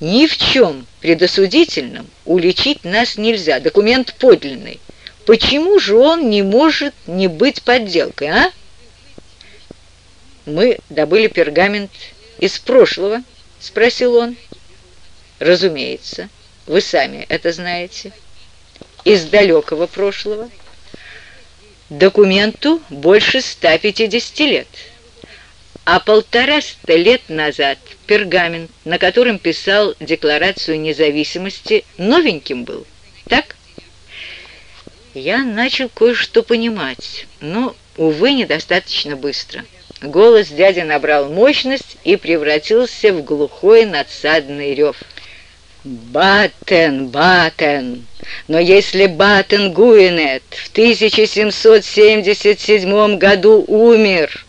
Ни в чем предосудительном уличить нас нельзя. Документ подлинный. Почему же он не может не быть подделкой, а? Мы добыли пергамент из прошлого, спросил он. Разумеется, вы сами это знаете. Из далекого прошлого. Документу больше 150 лет. А полтораста лет назад пергамент, на котором писал Декларацию независимости, новеньким был, так? Я начал кое-что понимать, но, увы, недостаточно быстро. Голос дяди набрал мощность и превратился в глухой надсадный рев. «Батен, Батен! Но если Батен Гуинет в 1777 году умер,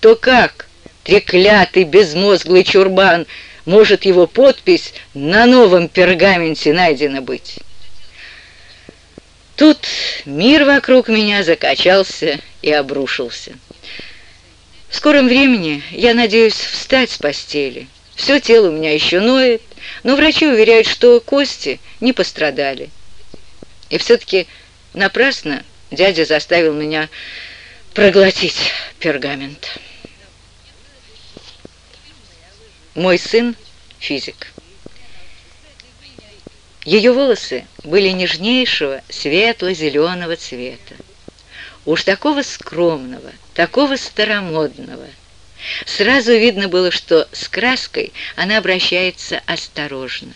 то как треклятый безмозглый чурбан может его подпись на новом пергаменте найдена быть?» Тут мир вокруг меня закачался и обрушился. В скором времени я надеюсь встать с постели. Все тело у меня еще ноет, но врачи уверяют, что кости не пострадали. И все-таки напрасно дядя заставил меня проглотить пергамент. Мой сын — физик. Ее волосы были нежнейшего светло-зеленого цвета. Уж такого скромного, такого старомодного. Сразу видно было, что с краской она обращается осторожно.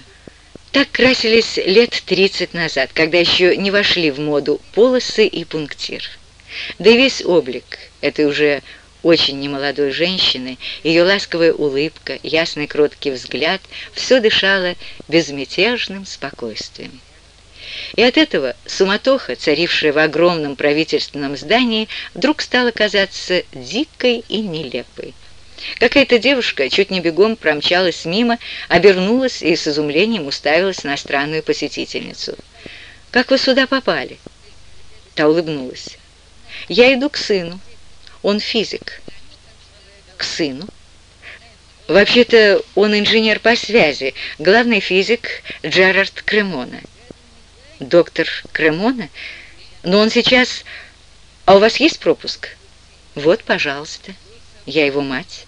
Так красились лет 30 назад, когда еще не вошли в моду полосы и пунктир. Да и весь облик этой уже очень немолодой женщины, ее ласковая улыбка, ясный кроткий взгляд, все дышало безмятежным спокойствием. И от этого суматоха, царившая в огромном правительственном здании, вдруг стала казаться дикой и нелепой. Какая-то девушка чуть не бегом промчалась мимо, обернулась и с изумлением уставилась на странную посетительницу. «Как вы сюда попали?» Та улыбнулась. «Я иду к сыну. Он физик. К сыну? Вообще-то он инженер по связи, главный физик Джерард Кремона. Доктор Кремона? Но он сейчас... А у вас есть пропуск? Вот, пожалуйста. Я его мать.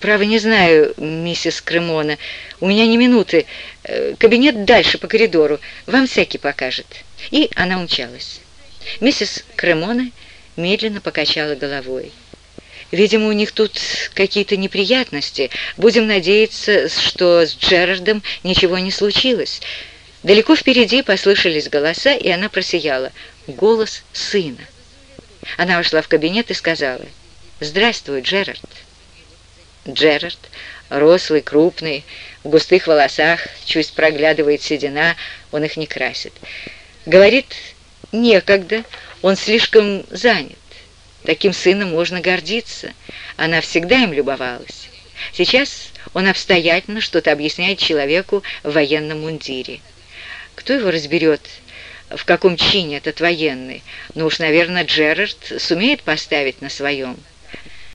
Право не знаю, миссис Кремона. У меня не минуты. Э, кабинет дальше по коридору. Вам всякий покажет. И она умчалась. Миссис Кремона медленно покачала головой. Видимо, у них тут какие-то неприятности. Будем надеяться, что с Джерардом ничего не случилось. Далеко впереди послышались голоса, и она просияла. Голос сына. Она вошла в кабинет и сказала, «Здравствуй, Джерард». Джерард, рослый, крупный, в густых волосах, чуть проглядывает седина, он их не красит. Говорит, некогда, он слишком занят. Таким сыном можно гордиться. Она всегда им любовалась. Сейчас он обстоятельно что-то объясняет человеку в военном мундире. Кто его разберет, в каком чине этот военный? Ну уж, наверное, Джерард сумеет поставить на своем.